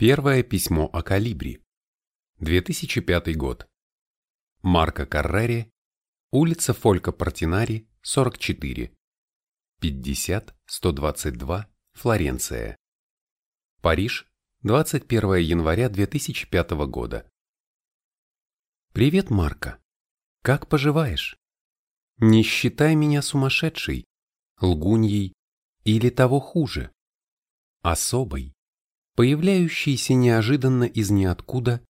Первое письмо о калибре. 2005 год. Марко Каррери, улица Фолька Портинари, 44. 50-122, Флоренция. Париж, 21 января 2005 года. Привет, Марко. Как поживаешь? Не считай меня сумасшедшей, лгуньей или того хуже, особой появляющийся неожиданно из ниоткуда,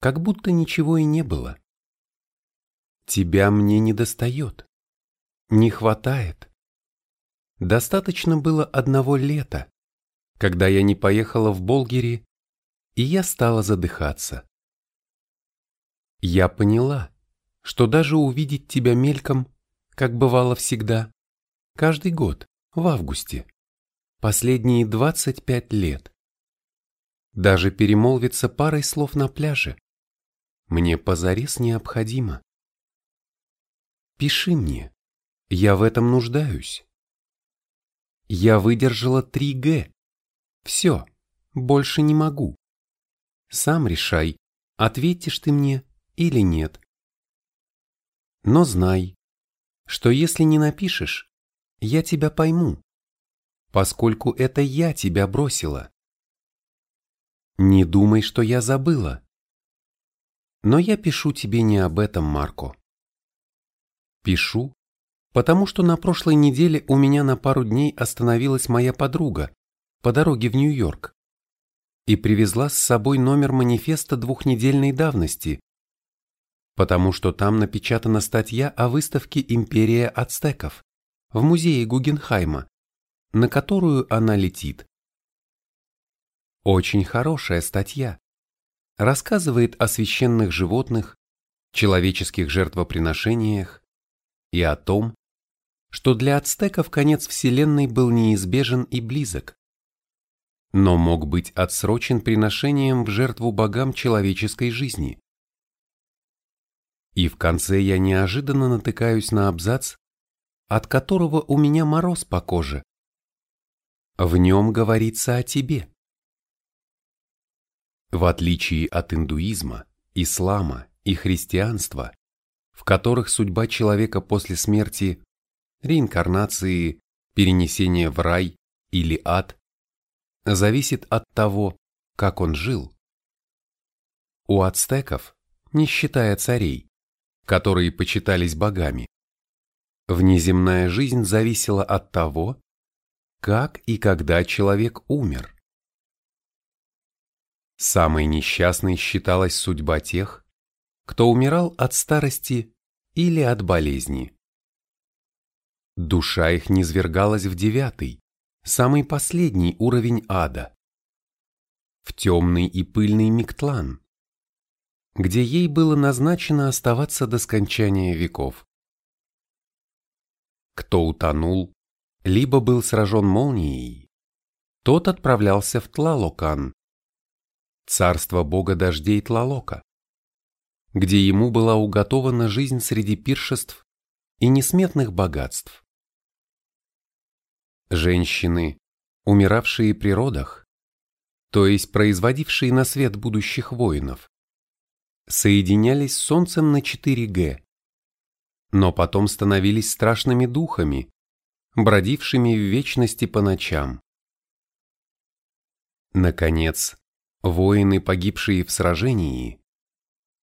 как будто ничего и не было. Тебя мне не достает, не хватает. Достаточно было одного лета, когда я не поехала в Болгери, и я стала задыхаться. Я поняла, что даже увидеть тебя мельком, как бывало всегда, каждый год, в августе, последние 25 лет, даже перемолвиться парой слов на пляже. Мне позарез необходимо. Пиши мне, я в этом нуждаюсь. Я выдержала 3Г. Все, больше не могу. Сам решай, ответишь ты мне или нет. Но знай, что если не напишешь, я тебя пойму, поскольку это я тебя бросила. Не думай, что я забыла. Но я пишу тебе не об этом, Марко. Пишу, потому что на прошлой неделе у меня на пару дней остановилась моя подруга по дороге в Нью-Йорк и привезла с собой номер манифеста двухнедельной давности, потому что там напечатана статья о выставке «Империя ацтеков» в музее Гугенхайма, на которую она летит. Очень хорошая статья. Рассказывает о священных животных, человеческих жертвоприношениях и о том, что для ацтеков конец Вселенной был неизбежен и близок, но мог быть отсрочен приношением в жертву богам человеческой жизни. И в конце я неожиданно натыкаюсь на абзац, от которого у меня мороз по коже. В нем говорится о тебе. В отличие от индуизма, ислама и христианства, в которых судьба человека после смерти, реинкарнации, перенесения в рай или ад, зависит от того, как он жил. У ацтеков, не считая царей, которые почитались богами, внеземная жизнь зависела от того, как и когда человек умер. Самой несчастной считалась судьба тех, кто умирал от старости или от болезни. Душа их низвергалась в девятый, самый последний уровень ада, в темный и пыльный Миктлан, где ей было назначено оставаться до скончания веков. Кто утонул, либо был сражен молнией, тот отправлялся в Тлалокан, царство бога дождей Тлалока, где ему была уготована жизнь среди пиршеств и несметных богатств. Женщины, умиравшие при родах, то есть производившие на свет будущих воинов, соединялись с солнцем на 4Г, но потом становились страшными духами, бродившими в вечности по ночам. Наконец, воины, погибшие в сражении,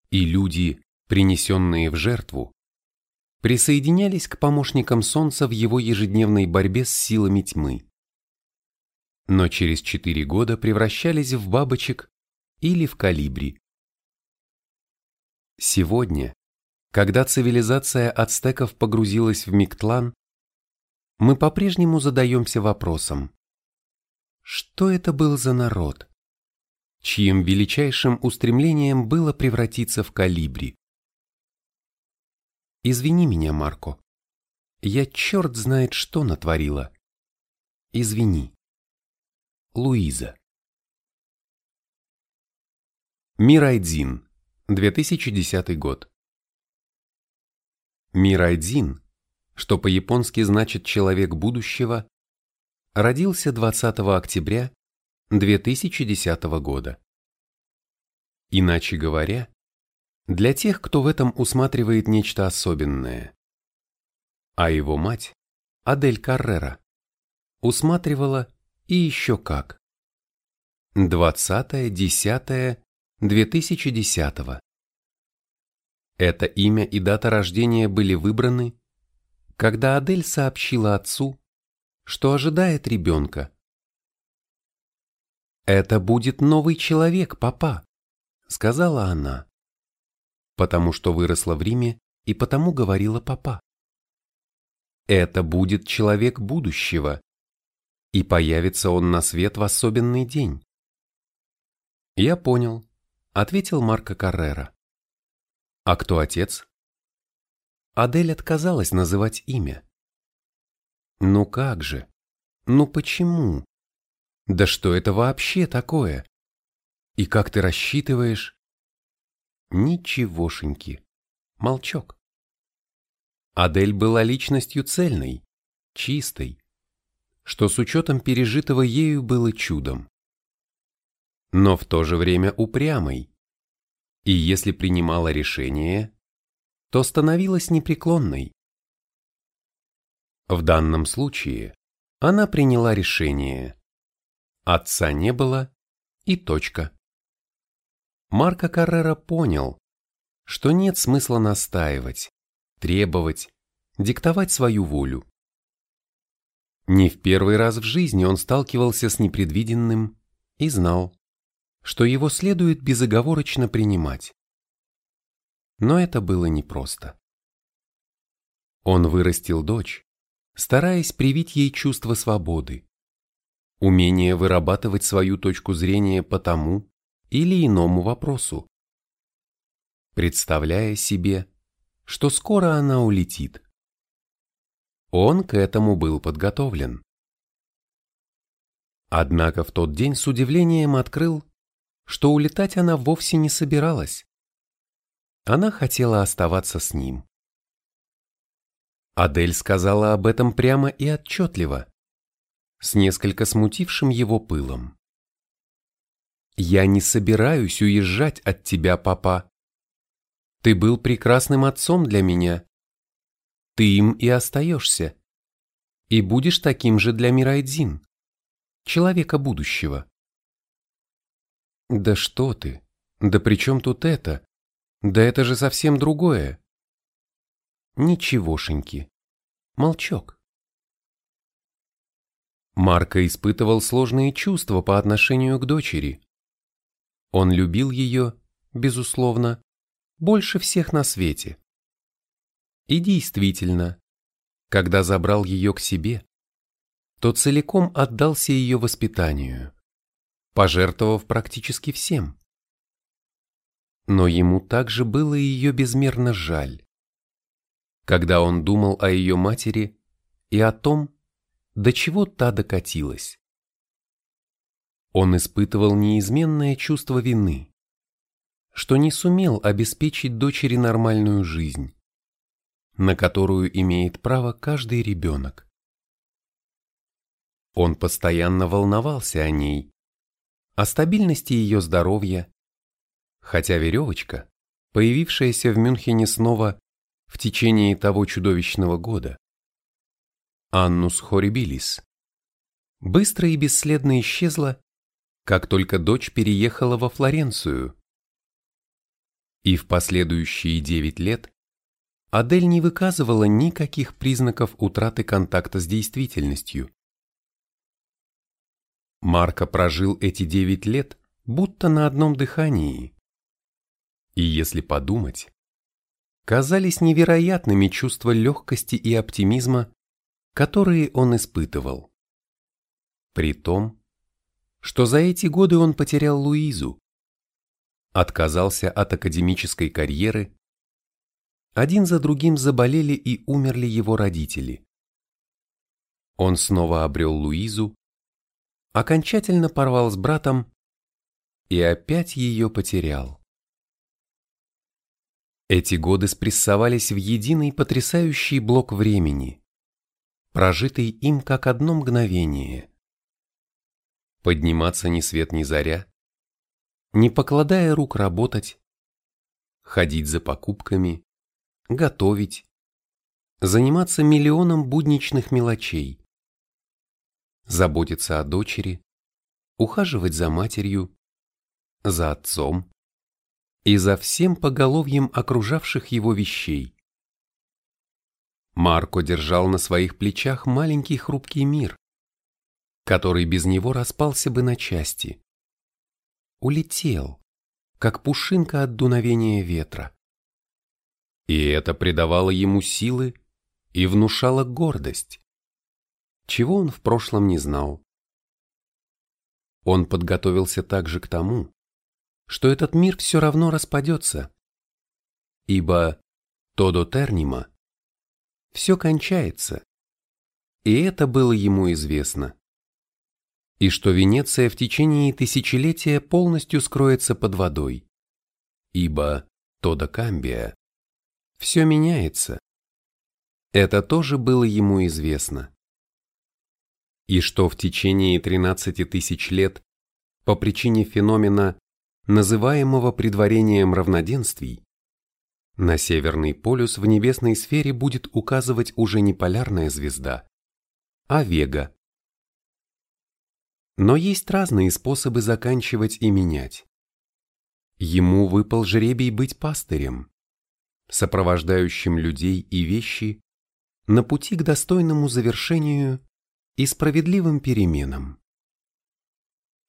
и люди, принесенные в жертву, присоединялись к помощникам Солнца в его ежедневной борьбе с силами тьмы. Но через четыре года превращались в бабочек или в калибри. Сегодня, когда цивилизация ацтеков погрузилась в Миктлан, мы по-прежнему задаемся вопросом, что это был за народ? Чьим величайшим устремлением было превратиться в калибри. Извини меня, Марко. Я черт знает что натворила. Извини. Луиза. Мирайдзин, 2010 год. Мирайдзин, что по-японски значит «человек будущего», родился 20 октября 2010 года. Иначе говоря, для тех, кто в этом усматривает нечто особенное. А его мать, Адель Каррера, усматривала и еще как. 20.10.2010. Это имя и дата рождения были выбраны, когда Адель сообщила отцу, что ожидает ребенка. «Это будет новый человек, папа», — сказала она, потому что выросла в Риме и потому говорила папа. «Это будет человек будущего, и появится он на свет в особенный день». «Я понял», — ответил Марко Каррера. «А кто отец?» Адель отказалась называть имя. «Ну как же? Ну почему?» Да что это вообще такое? И как ты рассчитываешь? Ничегошеньки. Молчок. Адель была личностью цельной, чистой, что с учетом пережитого ею было чудом. Но в то же время упрямой. И если принимала решение, то становилась непреклонной. В данном случае она приняла решение Отца не было и точка. Марко Каррера понял, что нет смысла настаивать, требовать, диктовать свою волю. Не в первый раз в жизни он сталкивался с непредвиденным и знал, что его следует безоговорочно принимать. Но это было непросто. Он вырастил дочь, стараясь привить ей чувство свободы, умение вырабатывать свою точку зрения по тому или иному вопросу, представляя себе, что скоро она улетит. Он к этому был подготовлен. Однако в тот день с удивлением открыл, что улетать она вовсе не собиралась. Она хотела оставаться с ним. Адель сказала об этом прямо и отчетливо с несколько смутившим его пылом. «Я не собираюсь уезжать от тебя, папа. Ты был прекрасным отцом для меня. Ты им и остаешься. И будешь таким же для Мирайдзин, человека будущего». «Да что ты? Да при чем тут это? Да это же совсем другое». «Ничегошеньки. Молчок». Марко испытывал сложные чувства по отношению к дочери. Он любил ее, безусловно, больше всех на свете. И действительно, когда забрал ее к себе, то целиком отдался ее воспитанию, пожертвовав практически всем. Но ему также было ее безмерно жаль. Когда он думал о ее матери и о том, до чего та докатилась. Он испытывал неизменное чувство вины, что не сумел обеспечить дочери нормальную жизнь, на которую имеет право каждый ребенок. Он постоянно волновался о ней, о стабильности ее здоровья, хотя веревочка, появившаяся в Мюнхене снова в течение того чудовищного года, Аннус Хорибилис. Быстро и бесследно исчезла, как только дочь переехала во Флоренцию. И в последующие девять лет Адель не выказывала никаких признаков утраты контакта с действительностью. Марко прожил эти девять лет будто на одном дыхании. И если подумать, казались невероятными чувства легкости и оптимизма, которые он испытывал. При том, что за эти годы он потерял Луизу, отказался от академической карьеры, один за другим заболели и умерли его родители. Он снова обрел Луизу, окончательно порвал с братом и опять ее потерял. Эти годы спрессовались в единый потрясающий блок времени – прожитый им как одно мгновение. подниматься ни свет ни заря, не покладая рук работать, ходить за покупками, готовить, заниматься миллионом будничных мелочей, заботиться о дочери, ухаживать за матерью, за отцом и за всем поголовьем окружавших его вещей. Марко держал на своих плечах маленький хрупкий мир, который без него распался бы на части. Улетел, как пушинка от дуновения ветра. И это придавало ему силы и внушало гордость, чего он в прошлом не знал. Он подготовился также к тому, что этот мир все равно распадется, ибо Тодо Тернима все кончается, и это было ему известно. И что Венеция в течение тысячелетия полностью скроется под водой, ибо Тодо Камбия все меняется. Это тоже было ему известно. И что в течение 13 тысяч лет по причине феномена, называемого предварением равноденствий, на Северный полюс в небесной сфере будет указывать уже не полярная звезда, а Вега. Но есть разные способы заканчивать и менять. Ему выпал жребий быть пастырем, сопровождающим людей и вещи на пути к достойному завершению и справедливым переменам.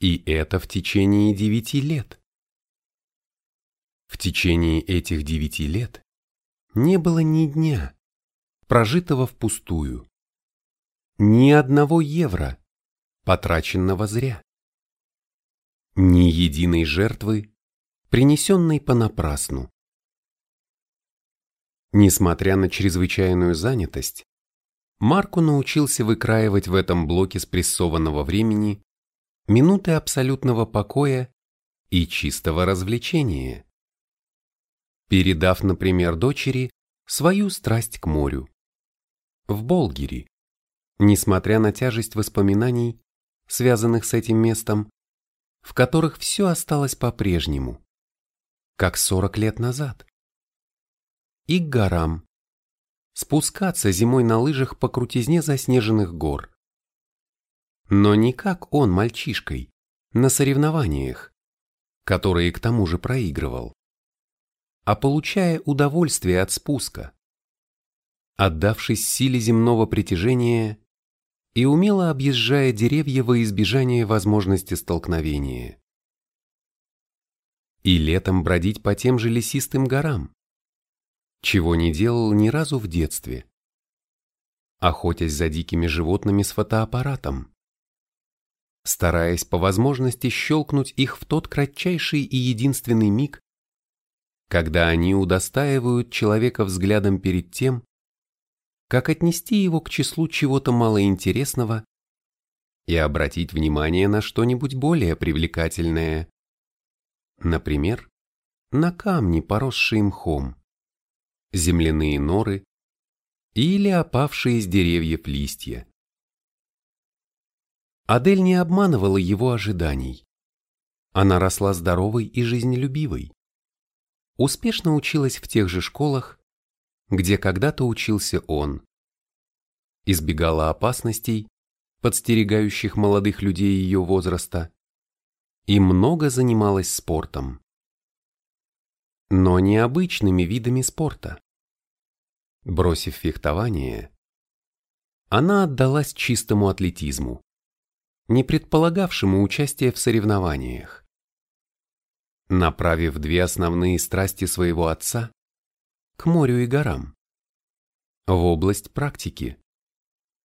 И это в течение девяти лет. В течение этих девяти лет не было ни дня, прожитого впустую, ни одного евро, потраченного зря, ни единой жертвы, принесенной понапрасну. Несмотря на чрезвычайную занятость, Марку научился выкраивать в этом блоке спрессованного времени минуты абсолютного покоя и чистого развлечения передав, например, дочери свою страсть к морю. В Болгере, несмотря на тяжесть воспоминаний, связанных с этим местом, в которых все осталось по-прежнему, как 40 лет назад. И к горам. Спускаться зимой на лыжах по крутизне заснеженных гор. Но не как он мальчишкой, на соревнованиях, которые к тому же проигрывал а получая удовольствие от спуска. Отдавшись силе земного притяжения и умело объезжая деревья во избежание возможности столкновения. И летом бродить по тем же лесистым горам, чего не делал ни разу в детстве, охотясь за дикими животными с фотоаппаратом, стараясь по возможности щелкнуть их в тот кратчайший и единственный миг, когда они удостаивают человека взглядом перед тем, как отнести его к числу чего-то малоинтересного и обратить внимание на что-нибудь более привлекательное. Например, на камни, поросшие мхом, земляные норы или опавшие с деревьев листья. Адель не обманывала его ожиданий. Она росла здоровой и жизнелюбивой успешно училась в тех же школах, где когда-то учился он. Избегала опасностей, подстерегающих молодых людей ее возраста, и много занималась спортом. Но не обычными видами спорта. Бросив фехтование, она отдалась чистому атлетизму, не предполагавшему участия в соревнованиях направив две основные страсти своего отца к морю и горам, в область практики,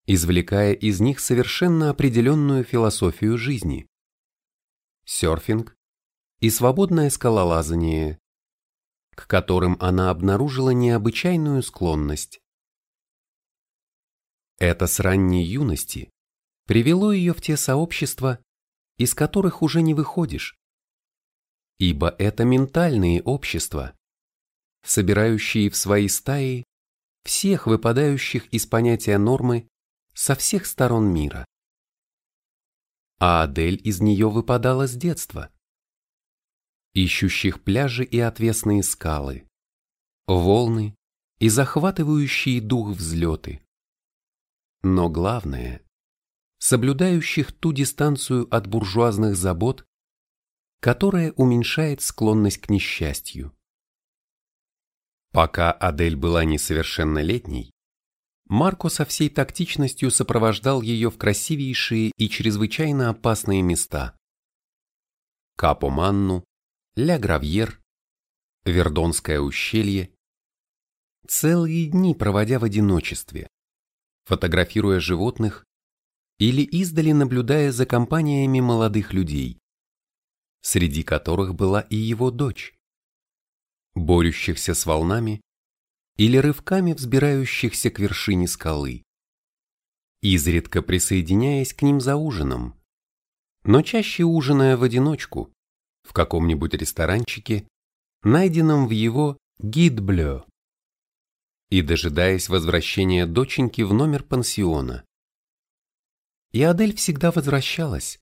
извлекая из них совершенно определенную философию жизни, серфинг и свободное скалолазание, к которым она обнаружила необычайную склонность. Это с ранней юности привело ее в те сообщества, из которых уже не выходишь, ибо это ментальные общества, собирающие в свои стаи всех выпадающих из понятия нормы со всех сторон мира. а Адель из нее выпадала с детства. Ищущих пляжи и отвесные скалы, волны и захватывающие дух взлеты. Но главное, соблюдающих ту дистанцию от буржуазных забот, которая уменьшает склонность к несчастью. Пока Адель была несовершеннолетней, Марко со всей тактичностью сопровождал ее в красивейшие и чрезвычайно опасные места. Капо-Манну, Ля-Гравьер, Вердонское ущелье. Целые дни проводя в одиночестве, фотографируя животных или издали наблюдая за компаниями молодых людей, среди которых была и его дочь, борющихся с волнами или рывками взбирающихся к вершине скалы, изредка присоединяясь к ним за ужином, но чаще ужиная в одиночку в каком-нибудь ресторанчике, найденном в его гид-блё, и дожидаясь возвращения доченьки в номер пансиона. И Адель всегда возвращалась,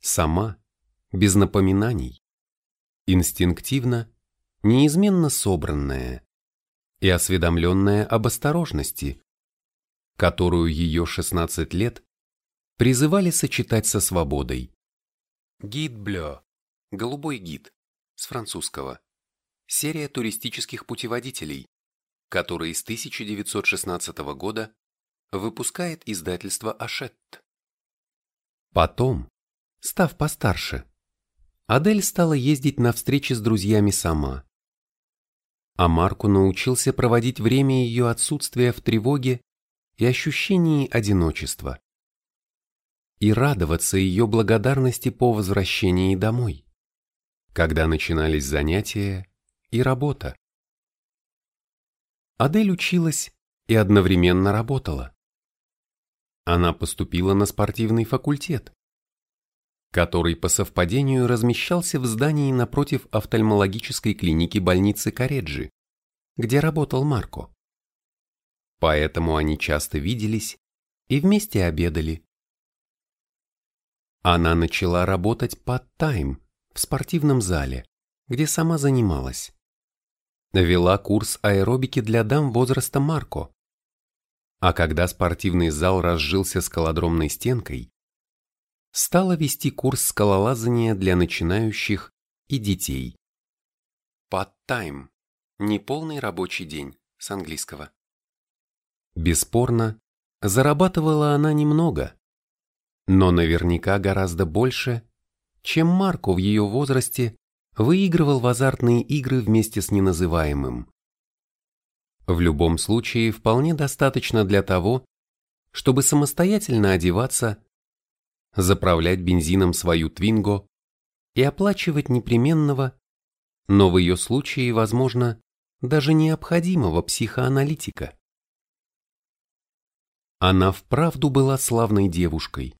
сама, без напоминаний, инстинктивно, неизменно собранная, и осведомленная об осторожности, которую ее 16 лет призывали сочетать со свободой. Гид Блё, голубой гид, с французского. Серия туристических путеводителей, которые с 1916 года выпускает издательство Ашетт. Потом, став постарше, Адель стала ездить на встречи с друзьями сама – а Марку научился проводить время ее отсутствия в тревоге и ощущении одиночества. И радоваться ее благодарности по возвращении домой, когда начинались занятия и работа. Адель училась и одновременно работала. Она поступила на спортивный факультет, который по совпадению размещался в здании напротив офтальмологической клиники больницы Кареджи, где работал Марко. Поэтому они часто виделись и вместе обедали. Она начала работать под-тайм в спортивном зале, где сама занималась. Вела курс аэробики для дам возраста Марко. А когда спортивный зал разжился скалодромной стенкой, стала вести курс скалолазания для начинающих и детей. Part-time – неполный рабочий день с английского. Бесспорно, зарабатывала она немного, но наверняка гораздо больше, чем Марко в ее возрасте выигрывал в азартные игры вместе с неназываемым. В любом случае вполне достаточно для того, чтобы самостоятельно одеваться заправлять бензином свою Твинго и оплачивать непременного, но в ее случае, возможно, даже необходимого психоаналитика. Она вправду была славной девушкой.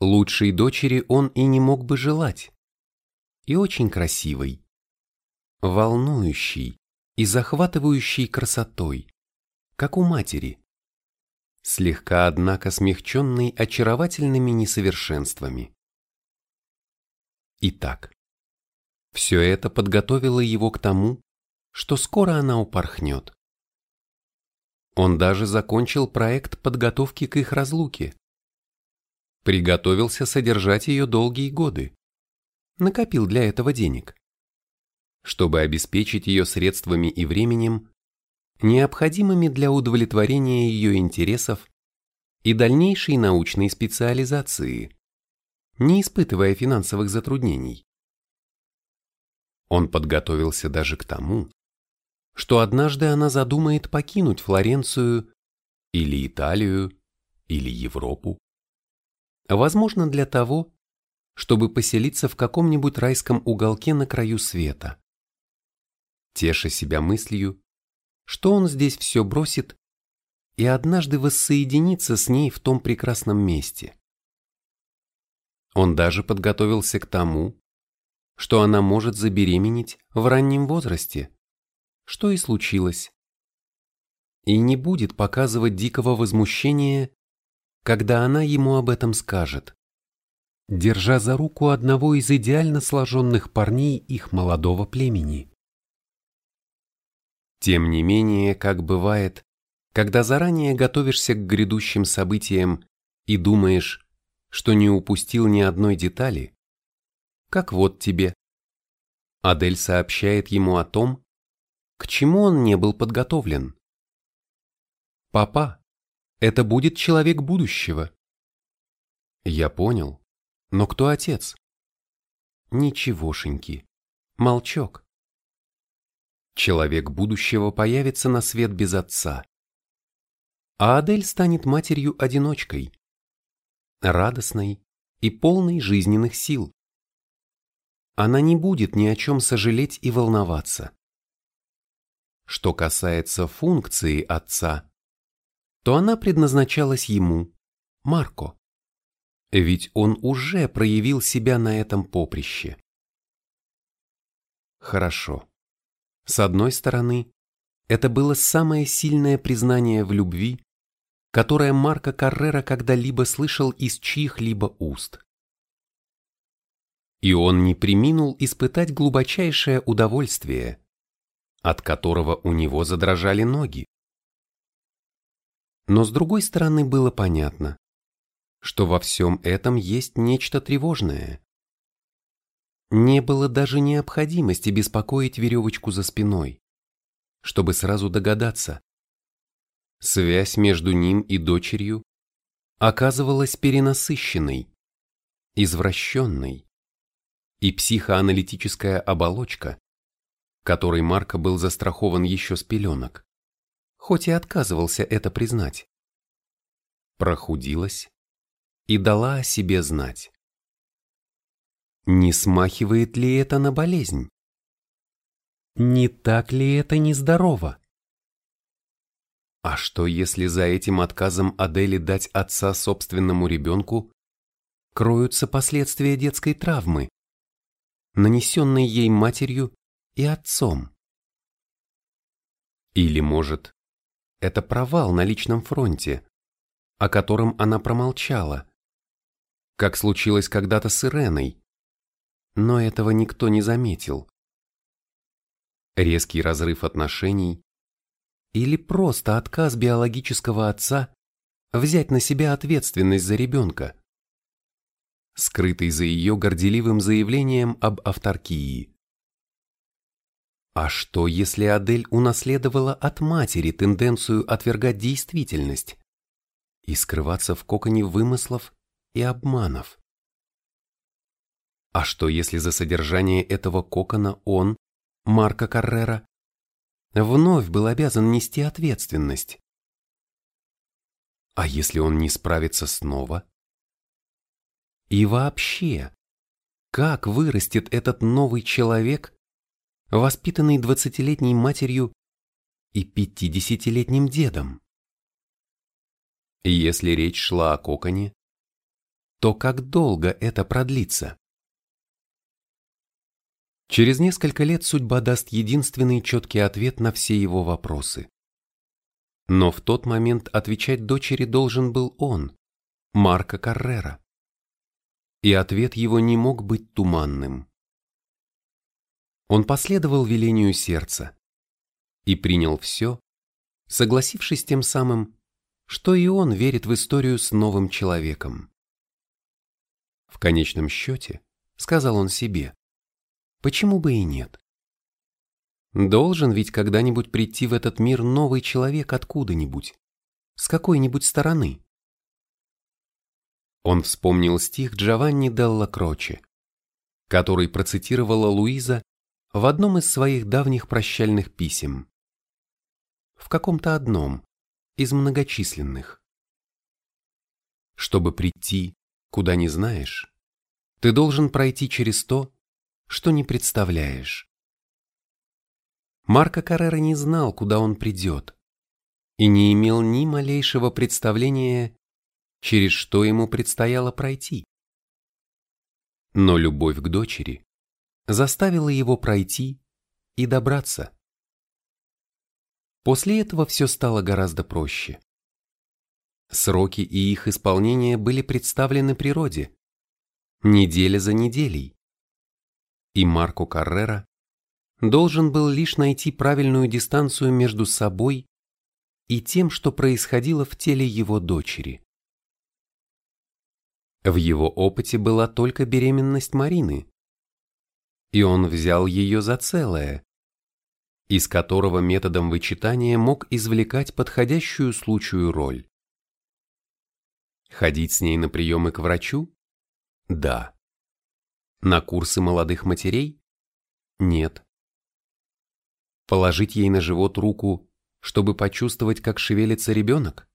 Лучшей дочери он и не мог бы желать. И очень красивой, волнующей и захватывающей красотой, как у матери слегка, однако, смягченный очаровательными несовершенствами. Итак, все это подготовило его к тому, что скоро она упорхнет. Он даже закончил проект подготовки к их разлуке. Приготовился содержать ее долгие годы. Накопил для этого денег. Чтобы обеспечить ее средствами и временем, необходимыми для удовлетворения ее интересов и дальнейшей научной специализации, не испытывая финансовых затруднений. Он подготовился даже к тому, что однажды она задумает покинуть Флоренцию или Италию или Европу. Возможно, для того, чтобы поселиться в каком-нибудь райском уголке на краю света. Теша себя мыслью, что он здесь все бросит и однажды воссоединится с ней в том прекрасном месте. Он даже подготовился к тому, что она может забеременеть в раннем возрасте, что и случилось. И не будет показывать дикого возмущения, когда она ему об этом скажет. держа за руку одного из идеально сложенных парней их молодого племени. Тем не менее, как бывает, когда заранее готовишься к грядущим событиям и думаешь, что не упустил ни одной детали, как вот тебе. Адель сообщает ему о том, к чему он не был подготовлен. «Папа, это будет человек будущего». «Я понял. Но кто отец?» «Ничегошеньки. Молчок». Человек будущего появится на свет без отца. А Адель станет матерью-одиночкой, радостной и полной жизненных сил. Она не будет ни о чем сожалеть и волноваться. Что касается функции отца, то она предназначалась ему, Марко. Ведь он уже проявил себя на этом поприще. Хорошо. С одной стороны, это было самое сильное признание в любви, которое Марко Каррера когда-либо слышал из чьих-либо уст. И он не приминул испытать глубочайшее удовольствие, от которого у него задрожали ноги. Но с другой стороны было понятно, что во всем этом есть нечто тревожное. Не было даже необходимости беспокоить веревочку за спиной, чтобы сразу догадаться. Связь между ним и дочерью оказывалась перенасыщенной, извращенной, и психоаналитическая оболочка, которой Марко был застрахован еще с пеленок, хоть и отказывался это признать. Прохудилась и дала о себе знать. Не смахивает ли это на болезнь? Не так ли это нездорово? А что, если за этим отказом Адели дать отца собственному ребенку кроются последствия детской травмы, нанесенной ей матерью и отцом. Или, может, это провал на личном фронте, о котором она промолчала, как случилось когда-то с Иреной, но этого никто не заметил. Резкий разрыв отношений или просто отказ биологического отца взять на себя ответственность за ребенка, скрытый за ее горделивым заявлением об авторкии. А что, если Адель унаследовала от матери тенденцию отвергать действительность и скрываться в коконе вымыслов и обманов? А что, если за содержание этого кокона он, Марко Каррера, вновь был обязан нести ответственность? А если он не справится снова? И вообще, как вырастет этот новый человек, воспитанный двадцатилетней матерью и пятидесятилетним дедом. Если речь шла о коконе, то как долго это продлится? Через несколько лет судьба даст единственный четкий ответ на все его вопросы. Но в тот момент отвечать дочери должен был он, Марко Каррера. И ответ его не мог быть туманным. Он последовал велению сердца и принял все, согласившись тем самым, что и он верит в историю с новым человеком. В конечном счете, сказал он себе, почему бы и нет? Должен ведь когда-нибудь прийти в этот мир новый человек откуда-нибудь, с какой-нибудь стороны. Он вспомнил стих Джованни Делла Кроче, который процитировала Луиза в одном из своих давних прощальных писем. В каком-то одном, из многочисленных. Чтобы прийти, куда не знаешь, ты должен пройти через то, что не представляешь. Марко Каррера не знал, куда он придет, и не имел ни малейшего представления, через что ему предстояло пройти. Но любовь к дочери заставила его пройти и добраться. После этого все стало гораздо проще. Сроки и их исполнение были представлены природе, неделя за неделей. И Марко Каррера должен был лишь найти правильную дистанцию между собой и тем, что происходило в теле его дочери. В его опыте была только беременность Марины, и он взял ее за целое, из которого методом вычитания мог извлекать подходящую случаю роль. Ходить с ней на приемы к врачу? Да. На курсы молодых матерей? Нет. Положить ей на живот руку, чтобы почувствовать, как шевелится ребенок?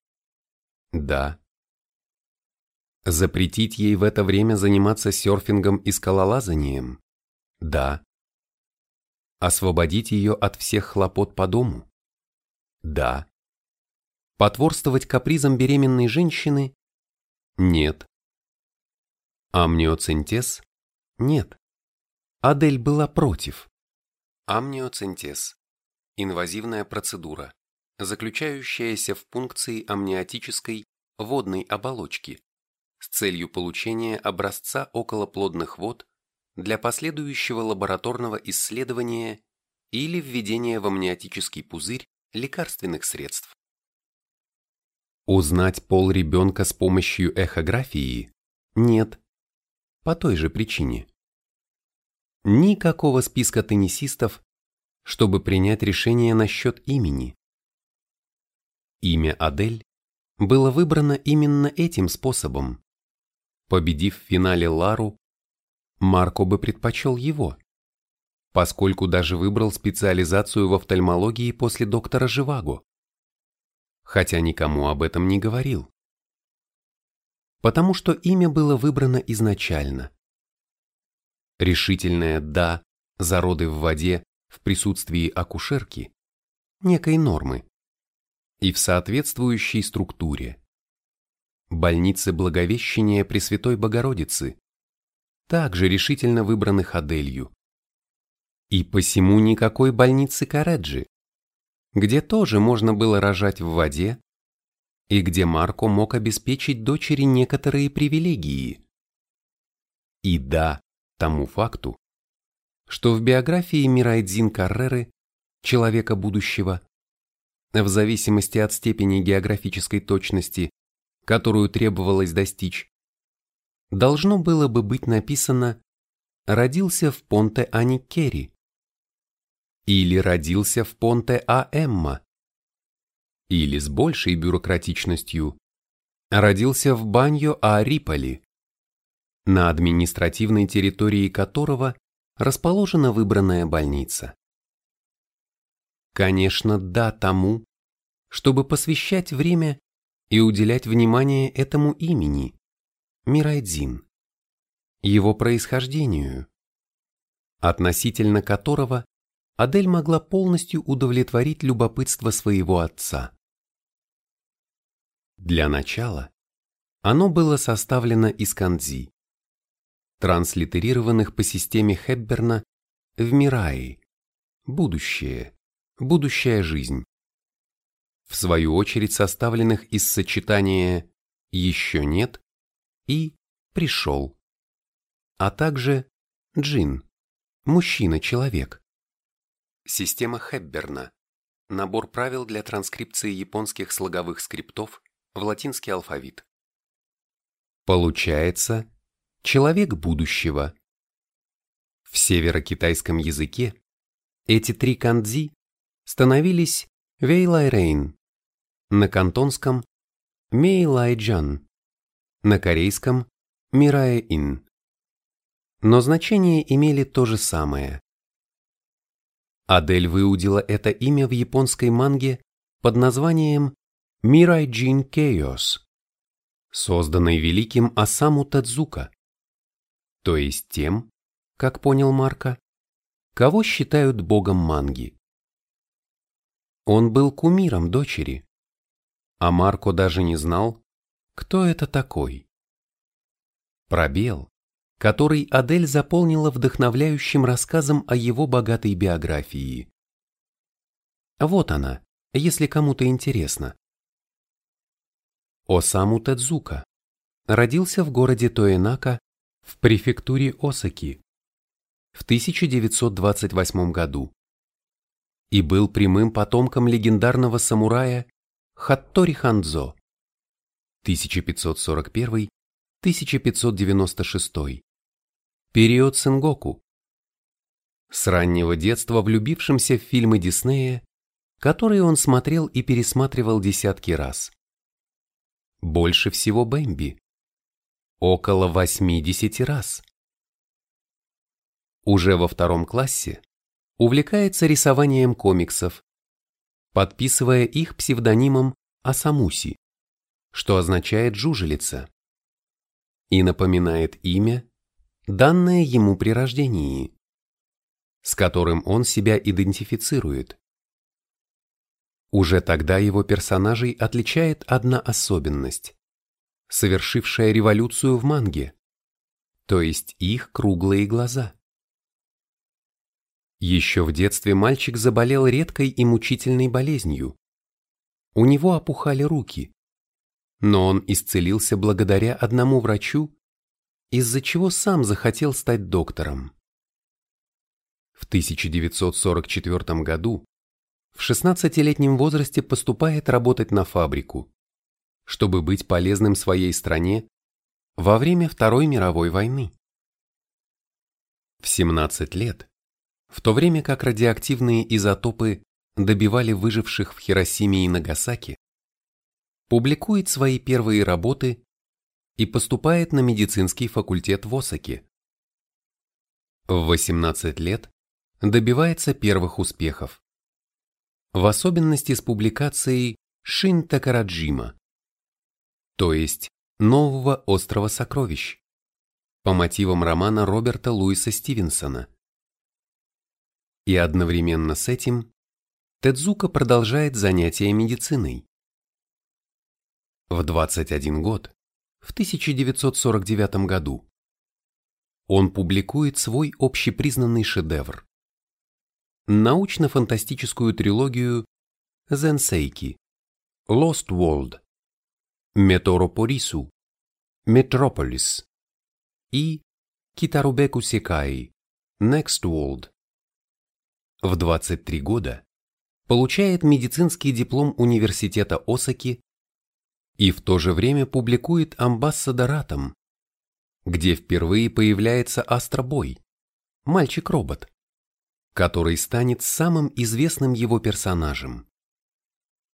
Да. Запретить ей в это время заниматься серфингом и скалолазанием? Да. Освободить ее от всех хлопот по дому? Да. Потворствовать капризам беременной женщины? Нет. Амниоцентез? Нет. Адель была против. Амниоцентез – инвазивная процедура, заключающаяся в пункции амниотической водной оболочки с целью получения образца околоплодных вод для последующего лабораторного исследования или введения в амниотический пузырь лекарственных средств. Узнать пол ребенка с помощью эхографии? Нет. По той же причине. Никакого списка теннисистов, чтобы принять решение насчет имени. Имя Адель было выбрано именно этим способом. Победив в финале Лару, Марко бы предпочел его, поскольку даже выбрал специализацию в офтальмологии после доктора Живаго, хотя никому об этом не говорил. Потому что имя было выбрано изначально. Решительное «да» за роды в воде в присутствии акушерки, некой нормы, и в соответствующей структуре. Больницы Благовещения Пресвятой Богородицы, также решительно выбранных Аделью. И посему никакой больницы Кареджи, где тоже можно было рожать в воде, и где Марко мог обеспечить дочери некоторые привилегии. И да, тому факту, что в биографии Мирайдзин Карреры, человека будущего, в зависимости от степени географической точности, которую требовалось достичь, должно было бы быть написано «родился в Понте Аникери» или «родился в Понте А Эмма» или с большей бюрократичностью «родился в Баньо А Риполи», на административной территории которого расположена выбранная больница. Конечно, да тому, чтобы посвящать время и уделять внимание этому имени, Мирайдзин, его происхождению, относительно которого Адель могла полностью удовлетворить любопытство своего отца. Для начала оно было составлено из канзи, транслитерированных по системе Хепберна в Мираи, будущее, будущая жизнь, в свою очередь составленных из сочетания «еще нет» и пришел, а также джин, мужчина-человек. Система Хепберна – набор правил для транскрипции японских слоговых скриптов в латинский алфавит. Получается, человек будущего. В северокитайском языке эти три кандзи становились Вейлайрейн, на кантонском Мейлайджан, на корейском Мирае-ин. Но значения имели то же самое. Адель выудила это имя в японской манге под названием Мирай-джин Кейос, созданной великим Осаму Тэдзука, то есть тем, как понял Марка, кого считают богом манги. Он был кумиром дочери, а Марко даже не знал, кто это такой? Пробел, который Адель заполнила вдохновляющим рассказом о его богатой биографии. Вот она, если кому-то интересно. Осаму Тедзука родился в городе Тоэнака в префектуре Осаки в 1928 году и был прямым потомком легендарного самурая Хаттори Хандзо 1541-1596, период Сенгоку. С раннего детства влюбившимся в фильмы Диснея, которые он смотрел и пересматривал десятки раз. Больше всего Бэмби. Около 80 раз. Уже во втором классе увлекается рисованием комиксов, подписывая их псевдонимом Асамуси, что означает «жужелица», и напоминает имя, данное ему при рождении, с которым он себя идентифицирует. Уже тогда его персонажей отличает одна особенность, совершившая революцию в манге, то есть их круглые глаза. Еще в детстве мальчик заболел редкой и мучительной болезнью. У него опухали руки. Но он исцелился благодаря одному врачу, из-за чего сам захотел стать доктором. В 1944 году в 16-летнем возрасте поступает работать на фабрику, чтобы быть полезным своей стране во время Второй мировой войны. В 17 лет в то время как радиоактивные изотопы добивали выживших в Хиросиме и Нагасаки, публикует свои первые работы и поступает на медицинский факультет в Осаке. В 18 лет добивается первых успехов, в особенности с публикацией Шин Такараджима, то есть нового острова сокровищ, по мотивам романа Роберта Луиса Стивенсона – и одновременно с этим Тедзука продолжает занятия медициной. В 21 год, в 1949 году, он публикует свой общепризнанный шедевр – научно-фантастическую трилогию Зенсейки, Lost World, Меторопорису, Метрополис и Китарубеку Секаи, Next World в 23 года получает медицинский диплом университета Осаки и в то же время публикует «Амбассадоратом», где впервые появляется Астробой, мальчик-робот, который станет самым известным его персонажем.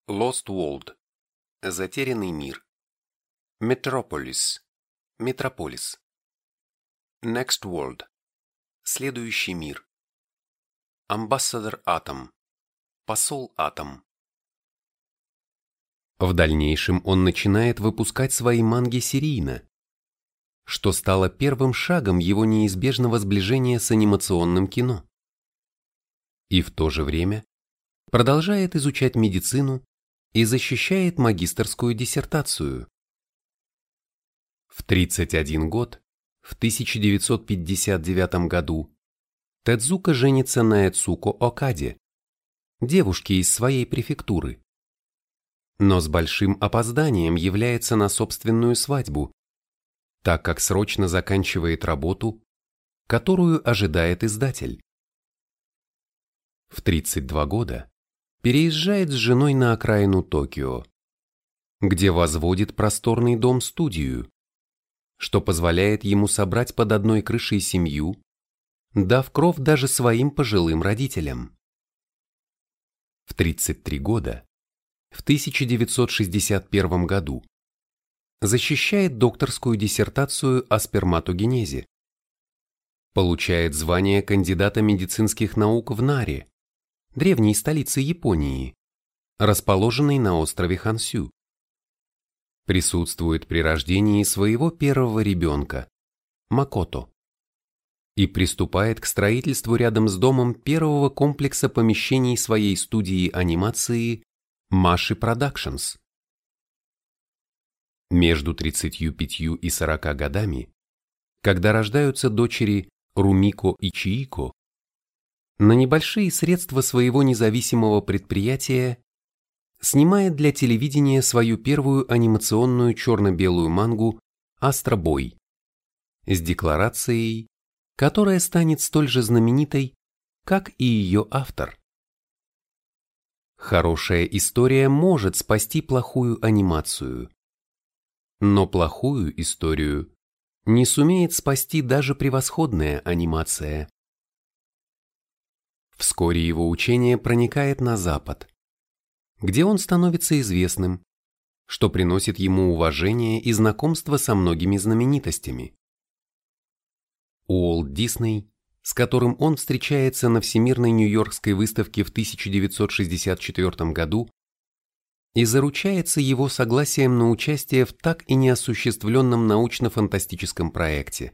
Lost World – Затерянный мир. Metropolis – Метрополис. Next World – Следующий мир. Амбассадор Атом. Посол Атом. В дальнейшем он начинает выпускать свои манги серийно, что стало первым шагом его неизбежного сближения с анимационным кино. И в то же время продолжает изучать медицину и защищает магистерскую диссертацию. В 31 год, в 1959 году, Тедзука женится на Эцуко Окаде, девушке из своей префектуры. Но с большим опозданием является на собственную свадьбу, так как срочно заканчивает работу, которую ожидает издатель. В 32 года переезжает с женой на окраину Токио, где возводит просторный дом-студию, что позволяет ему собрать под одной крышей семью дав кров даже своим пожилым родителям. В 33 года, в 1961 году, защищает докторскую диссертацию о сперматогенезе. Получает звание кандидата медицинских наук в Наре, древней столице Японии, расположенной на острове Хансю. Присутствует при рождении своего первого ребенка, Макото и приступает к строительству рядом с домом первого комплекса помещений своей студии анимации Маши Productions. Между 35 и 40 годами, когда рождаются дочери Румико и Чиико, на небольшие средства своего независимого предприятия снимает для телевидения свою первую анимационную черно-белую мангу «Астробой», с декларацией, которая станет столь же знаменитой, как и ее автор. Хорошая история может спасти плохую анимацию. Но плохую историю не сумеет спасти даже превосходная анимация. Вскоре его учение проникает на Запад, где он становится известным, что приносит ему уважение и знакомство со многими знаменитостями. Уолт Дисней, с которым он встречается на Всемирной Нью-Йоркской выставке в 1964 году, и заручается его согласием на участие в так и неосуществленном научно-фантастическом проекте.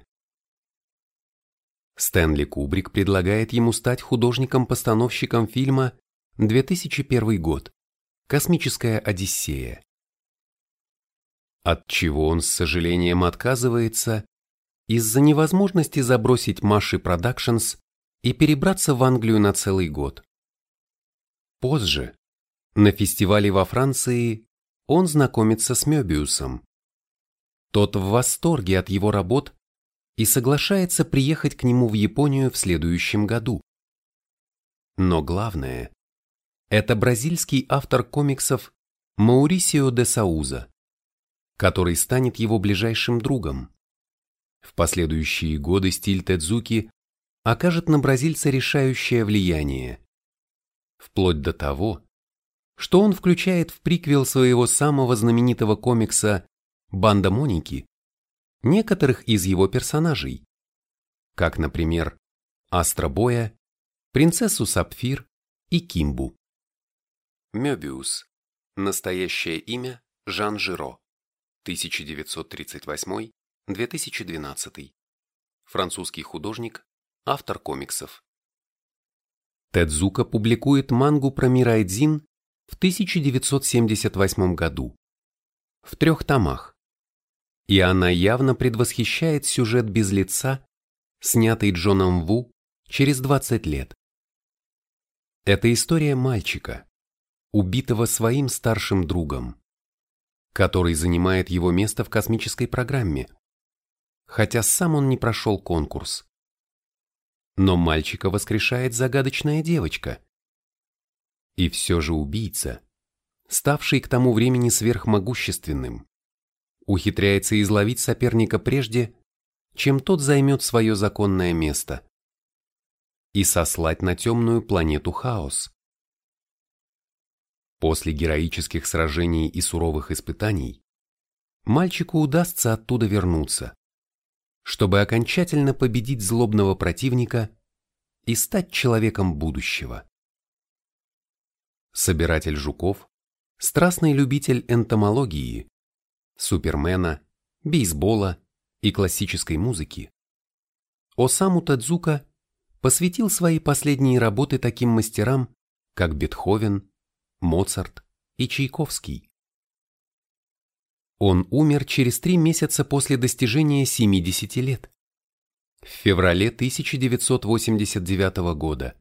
Стэнли Кубрик предлагает ему стать художником-постановщиком фильма 2001 год «Космическая Одиссея». От чего он с сожалением отказывается из-за невозможности забросить Mushi Productions и перебраться в Англию на целый год. Позже, на фестивале во Франции, он знакомится с Мёбиусом. Тот в восторге от его работ и соглашается приехать к нему в Японию в следующем году. Но главное – это бразильский автор комиксов Маурисио де Сауза, который станет его ближайшим другом. В последующие годы стиль Тедзуки окажет на бразильца решающее влияние. Вплоть до того, что он включает в приквел своего самого знаменитого комикса «Банда Моники» некоторых из его персонажей, как, например, Астра Боя, принцессу Сапфир и Кимбу. Мёбиус. Настоящее имя Жан Жиро. 1938-2012. Французский художник, автор комиксов. Тедзука публикует мангу про Мирайдзин в 1978 году. В трех томах. И она явно предвосхищает сюжет без лица, снятый Джоном Ву через 20 лет. Это история мальчика, убитого своим старшим другом который занимает его место в космической программе, хотя сам он не прошел конкурс. Но мальчика воскрешает загадочная девочка. И все же убийца, ставший к тому времени сверхмогущественным, ухитряется изловить соперника прежде, чем тот займет свое законное место, и сослать на темную планету хаос. После героических сражений и суровых испытаний мальчику удастся оттуда вернуться, чтобы окончательно победить злобного противника и стать человеком будущего. Собиратель жуков, страстный любитель энтомологии, супермена, бейсбола и классической музыки, Осаму Тадзука посвятил свои последние работы таким мастерам, как Бетховен, Моцарт и Чайковский. Он умер через три месяца после достижения 70 лет, в феврале 1989 года,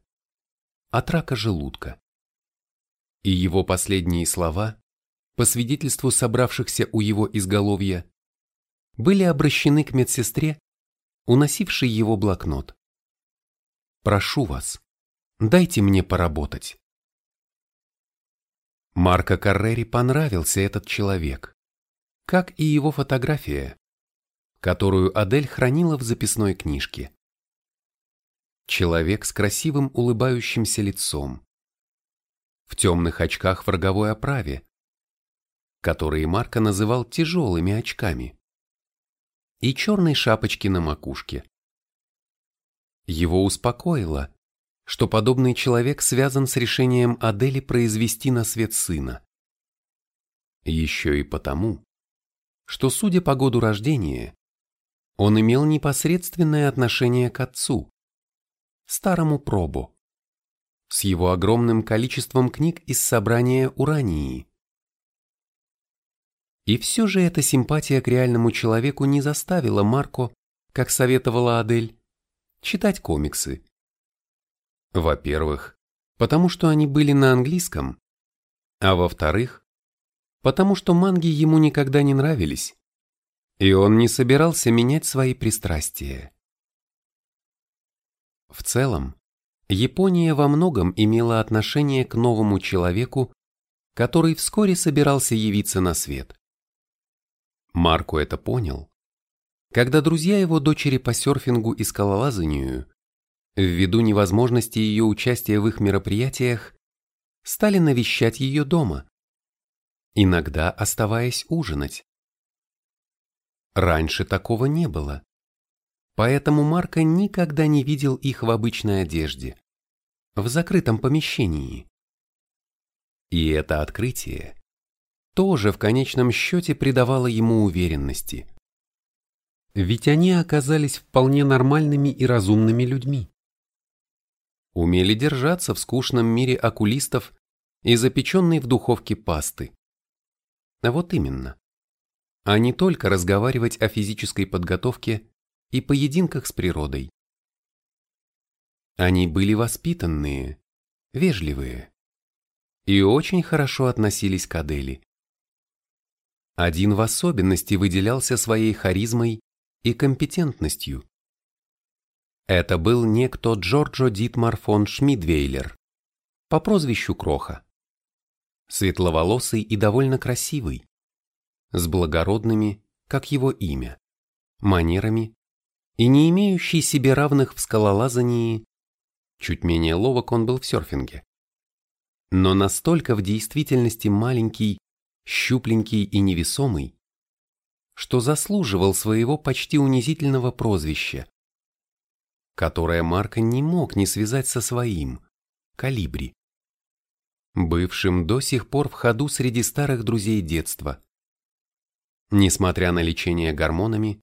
от рака желудка. И его последние слова, по свидетельству собравшихся у его изголовья, были обращены к медсестре, уносившей его блокнот. «Прошу вас, дайте мне поработать». Марко Каррери понравился этот человек, как и его фотография, которую Адель хранила в записной книжке. Человек с красивым улыбающимся лицом, в темных очках в роговой оправе, которые Марко называл тяжелыми очками, и черной шапочки на макушке. Его успокоило, что подобный человек связан с решением Адели произвести на свет сына. Еще и потому, что, судя по году рождения, он имел непосредственное отношение к отцу, старому пробу, с его огромным количеством книг из собрания Урании. И все же эта симпатия к реальному человеку не заставила Марко, как советовала Адель, читать комиксы во-первых, потому что они были на английском, а во-вторых, потому что манги ему никогда не нравились, И он не собирался менять свои пристрастия. В целом, Япония во многом имела отношение к новому человеку, который вскоре собирался явиться на свет. Марко это понял, когда друзья его дочери по серфингу и скалолазанию, ввиду невозможности ее участия в их мероприятиях, стали навещать ее дома, иногда оставаясь ужинать. Раньше такого не было, поэтому Марко никогда не видел их в обычной одежде, в закрытом помещении. И это открытие тоже в конечном счете придавало ему уверенности. Ведь они оказались вполне нормальными и разумными людьми. Умели держаться в скучном мире окулистов и запеченной в духовке пасты. Вот именно. А не только разговаривать о физической подготовке и поединках с природой. Они были воспитанные, вежливые и очень хорошо относились к Адели. Один в особенности выделялся своей харизмой и компетентностью. Это был некто Джорджо Дитмар фон Шмидвейлер по прозвищу Кроха. Светловолосый и довольно красивый, с благородными, как его имя, манерами и не имеющий себе равных в скалолазании, чуть менее ловок он был в серфинге. Но настолько в действительности маленький, щупленький и невесомый, что заслуживал своего почти унизительного прозвища, которое Марко не мог не связать со своим, Калибри, бывшим до сих пор в ходу среди старых друзей детства. Несмотря на лечение гормонами,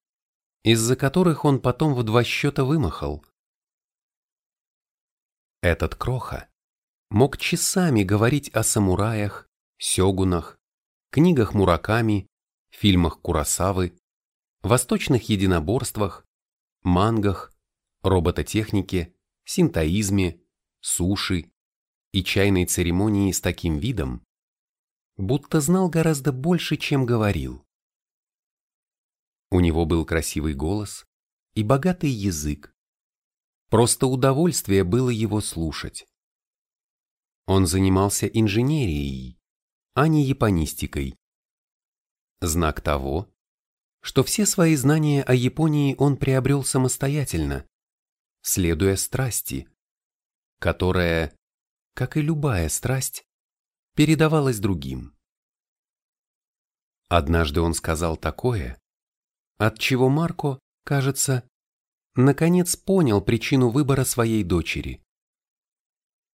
из-за которых он потом в два счета вымахал. Этот кроха мог часами говорить о самураях, сёгунах, книгах Мураками фильмах Курасавы, восточных единоборствах, мангах, робототехнике, синтоизме, суши и чайной церемонии с таким видом, будто знал гораздо больше, чем говорил. У него был красивый голос и богатый язык. Просто удовольствие было его слушать. Он занимался инженерией, а не японистикой. Знак того, что все свои знания о Японии он приобрел самостоятельно, следуя страсти, которая, как и любая страсть, передавалась другим. Однажды он сказал такое, от чего Марко, кажется, наконец понял причину выбора своей дочери.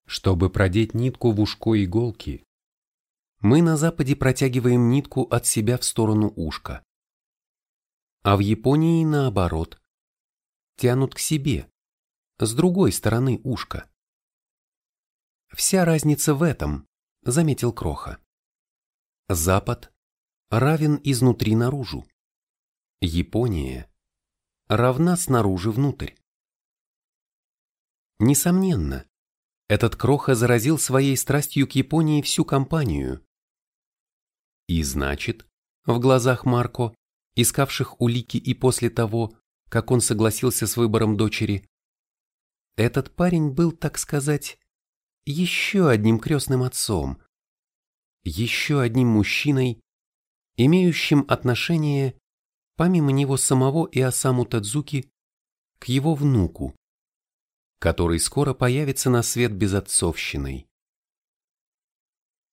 Чтобы продеть нитку в ушко иголки, мы на Западе протягиваем нитку от себя в сторону ушка. А в Японии наоборот. Тянут к себе, с другой стороны ушка. Вся разница в этом, заметил Кроха. Запад равен изнутри наружу. Япония равна снаружи внутрь. Несомненно, этот Кроха заразил своей страстью к Японии всю компанию, и значит, в глазах Марко, искавших улики и после того, как он согласился с выбором дочери, этот парень был, так сказать, еще одним крестным отцом, еще одним мужчиной, имеющим отношение, помимо него самого и Осаму Тадзуки, к его внуку, который скоро появится на свет безотцовщиной.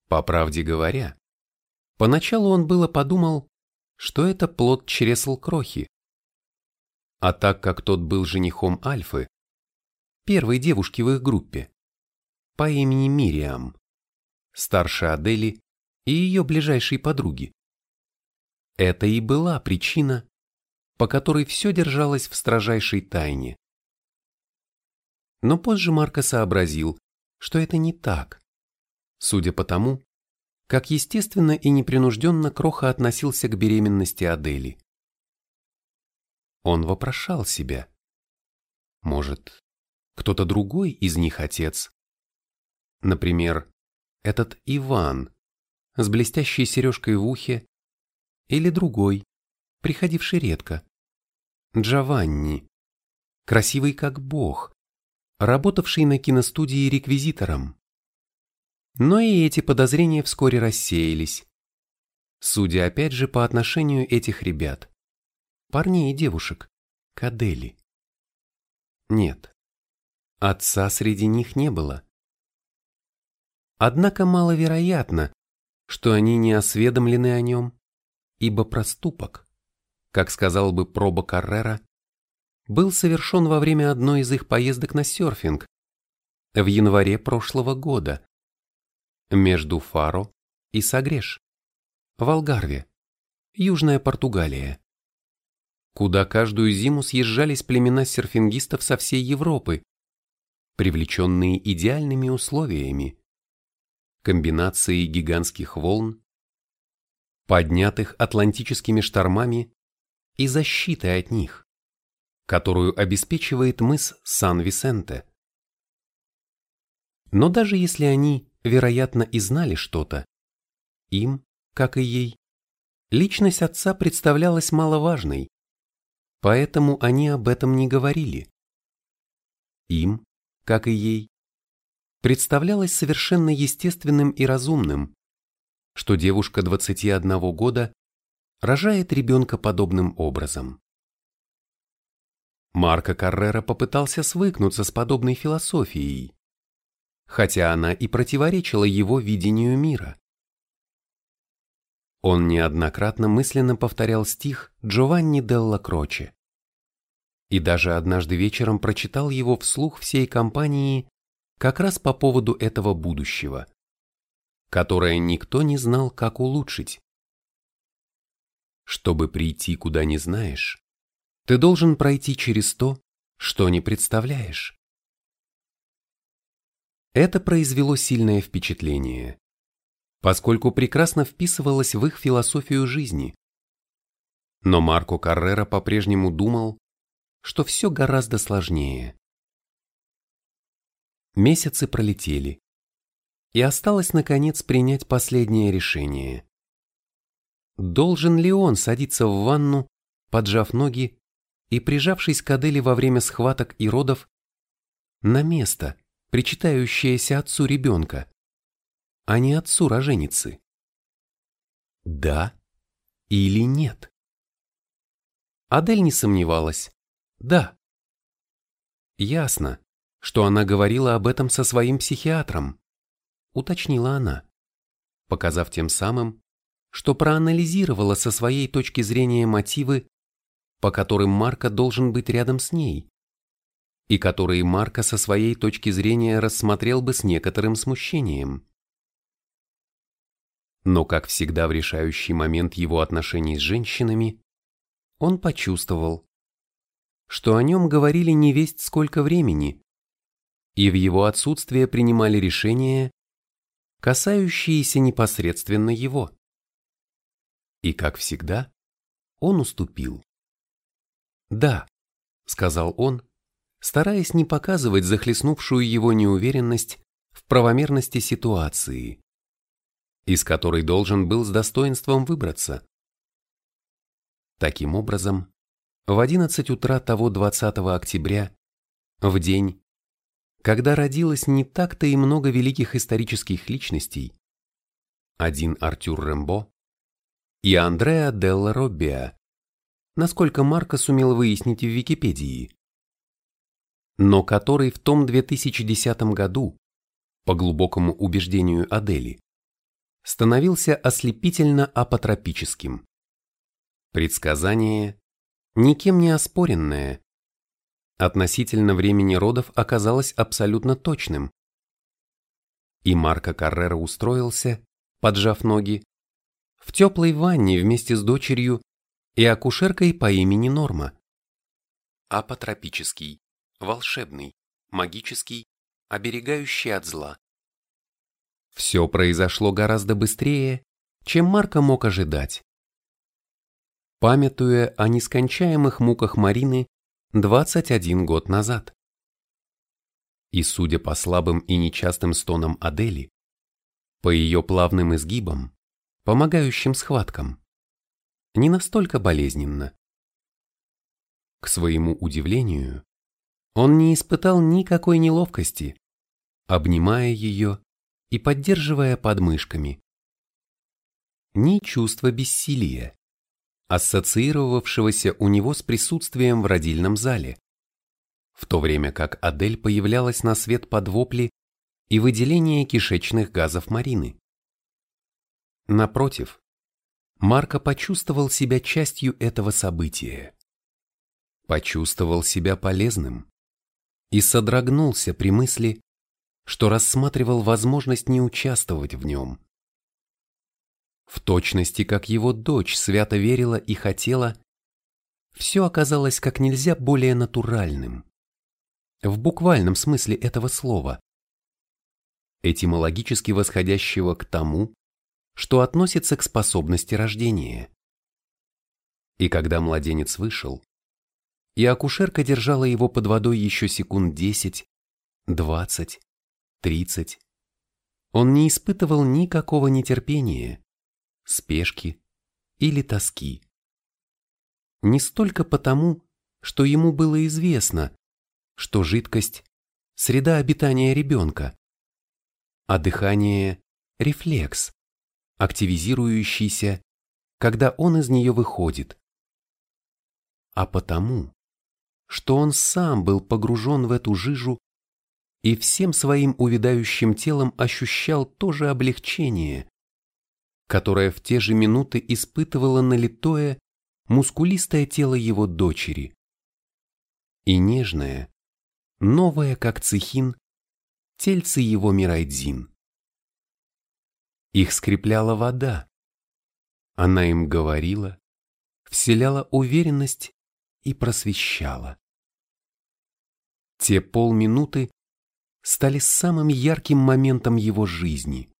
По правде говоря, Поначалу он было подумал, что это плод чресл крохи. А так как тот был женихом Альфы, первой девушки в их группе, по имени Мириам, старше Адели и ее ближайшей подруги. Это и была причина, по которой все держалось в строжайшей тайне. Но позже Марко сообразил, что это не так, судя по тому, как естественно и непринужденно Кроха относился к беременности Адели. Он вопрошал себя. Может, кто-то другой из них отец? Например, этот Иван с блестящей сережкой в ухе или другой, приходивший редко. Джованни, красивый как бог, работавший на киностудии реквизитором. Но и эти подозрения вскоре рассеялись. Судя опять же по отношению этих ребят, парней и девушек, к Адели. Нет, отца среди них не было. Однако маловероятно, что они не осведомлены о нем, ибо проступок, как сказал бы Проба Каррера, был совершен во время одной из их поездок на серфинг в январе прошлого года между Фаро и Сагреш, в Алгарве, Южная Португалия, куда каждую зиму съезжались племена серфингистов со всей Европы, привлеченные идеальными условиями, комбинацией гигантских волн, поднятых атлантическими штормами и защитой от них которую обеспечивает мыс Сан-Висенте. Но даже если они, вероятно, и знали что-то, им, как и ей, личность отца представлялась маловажной, поэтому они об этом не говорили. Им, как и ей, представлялось совершенно естественным и разумным, что девушка 21 года рожает ребенка подобным образом. Марко Каррера попытался свыкнуться с подобной философией, хотя она и противоречила его видению мира. Он неоднократно мысленно повторял стих Джованни Делла Кроче и даже однажды вечером прочитал его вслух всей компании как раз по поводу этого будущего, которое никто не знал, как улучшить. Чтобы прийти куда не знаешь, ты должен пройти через то, что не представляешь. Это произвело сильное впечатление, поскольку прекрасно вписывалось в их философию жизни. Но Марко Каррера по-прежнему думал, что все гораздо сложнее. Месяцы пролетели, и осталось наконец принять последнее решение. Должен ли он садиться в ванну, поджав ноги и, прижавшись к Аделе во время схваток и родов, на место, причитающееся отцу ребенка, а не отцу роженицы. Да или нет? Адель не сомневалась. Да. Ясно, что она говорила об этом со своим психиатром, уточнила она, показав тем самым, что проанализировала со своей точки зрения мотивы по которым Марка должен быть рядом с ней, и которые Марка со своей точки зрения рассмотрел бы с некоторым смущением. Но, как всегда в решающий момент его отношений с женщинами, он почувствовал, что о нем говорили не весть сколько времени, и в его отсутствие принимали решения, касающиеся непосредственно его. И, как всегда, он уступил. «Да», — сказал он, стараясь не показывать захлестнувшую его неуверенность в правомерности ситуации, из которой должен был с достоинством выбраться. Таким образом, в 11 утра того 20 октября, в день, когда родилось не так-то и много великих исторических личностей, один Артюр Рембо и Андреа Делла Роббиа, насколько Марко сумел выяснить в Википедии, но который в том 2010 году, по глубокому убеждению Адели, становился ослепительно апотропическим. Предсказание, никем не оспоренное, относительно времени родов оказалось абсолютно точным. И Марко Каррера устроился, поджав ноги, в теплой ванне вместе с дочерью и акушеркой по имени Норма. Апотропический, волшебный, магический, оберегающий от зла. Все произошло гораздо быстрее, чем Марко мог ожидать. Памятуя о нескончаемых муках Марины 21 год назад. И судя по слабым и нечастым стонам Адели, по ее плавным изгибам, помогающим схваткам, не настолько болезненно. К своему удивлению, он не испытал никакой неловкости, обнимая ее и поддерживая подмышками. Ни чувства бессилия, ассоциировавшегося у него с присутствием в родильном зале, в то время как Адель появлялась на свет под вопли и выделение кишечных газов Марины. Напротив, Марко почувствовал себя частью этого события. Почувствовал себя полезным и содрогнулся при мысли, что рассматривал возможность не участвовать в нем. В точности, как его дочь свято верила и хотела, все оказалось как нельзя более натуральным. В буквальном смысле этого слова. Этимологически восходящего к тому, что относится к способности рождения. И когда младенец вышел, и акушерка держала его под водой еще секунд десять, двадцать, тридцать, он не испытывал никакого нетерпения, спешки или тоски. Не столько потому, что ему было известно, что жидкость – среда обитания ребенка, а дыхание – рефлекс, активизирующийся, когда он из нее выходит, а потому, что он сам был погружен в эту жижу и всем своим увядающим телом ощущал то же облегчение, которое в те же минуты испытывало налитое, мускулистое тело его дочери. И нежное, новое, как цехин, тельце его Мирайдзин. Их скрепляла вода. Она им говорила, вселяла уверенность и просвещала. Те полминуты стали самым ярким моментом его жизни.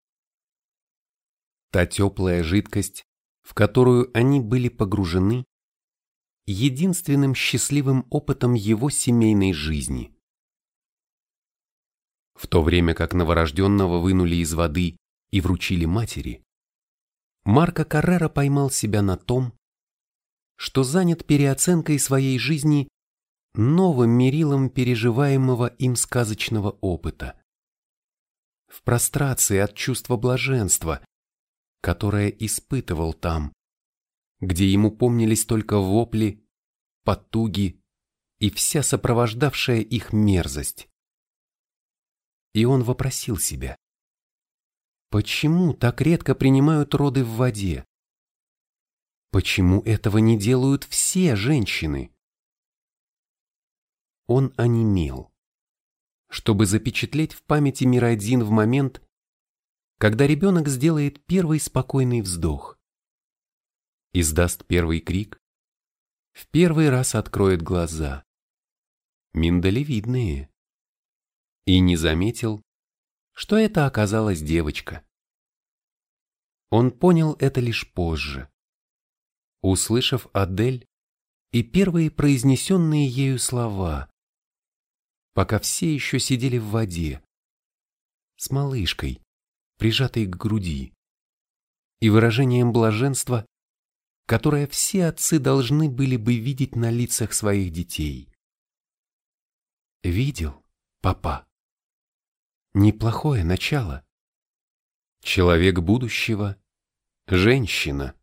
Та теплая жидкость, в которую они были погружены, единственным счастливым опытом его семейной жизни. В то время как новорожденного вынули из воды и вручили матери, Марко Каррера поймал себя на том, что занят переоценкой своей жизни новым мерилом переживаемого им сказочного опыта. В прострации от чувства блаженства, которое испытывал там, где ему помнились только вопли, потуги и вся сопровождавшая их мерзость. И он вопросил себя, Почему так редко принимают роды в воде? Почему этого не делают все женщины? Он онемел, чтобы запечатлеть в памяти мир один в момент, когда ребенок сделает первый спокойный вздох, издаст первый крик, в первый раз откроет глаза, миндалевидные, и не заметил, что это оказалась девочка. Он понял это лишь позже. Услышав Адель и первые произнесенные ею слова, пока все еще сидели в воде, с малышкой, прижатой к груди, и выражением блаженства, которое все отцы должны были бы видеть на лицах своих детей. «Видел, папа?» Неплохое начало. Человек будущего – женщина.